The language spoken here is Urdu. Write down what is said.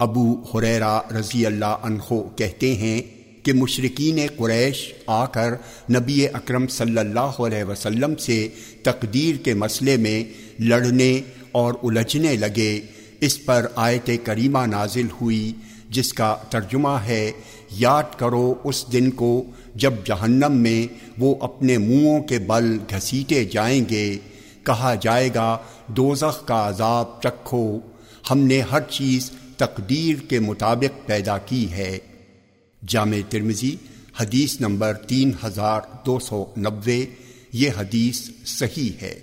ابو حریرا رضی اللہ عنہ کہتے ہیں کہ مشرقین قریش آ کر نبی اکرم صلی اللہ علیہ وسلم سے تقدیر کے مسئلے میں لڑنے اور الجھنے لگے۔ اس پر آیت کریمہ نازل ہوئی، جس کا ترجمہ ہے، یاد کرو اس دن کو جب جہنم میں وہ اپنے منہوں کے بل گھسیٹے جائیں گے۔ کہا جائے گا، دوزخ کا عذاب چکھو ہم نے ہر چیز تقدیر کے مطابق پیدا کی ہے۔ جامع ترمزی حدیث نمبر تین ہزار دو سو نوے، یہ حدیث صحیح ہے۔